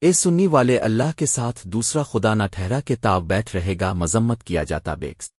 اے سنی والے اللہ کے ساتھ دوسرا خدا نہ ٹھہرا کے تاب بیٹھ رہے گا، مذمت کیا جاتا بیکس۔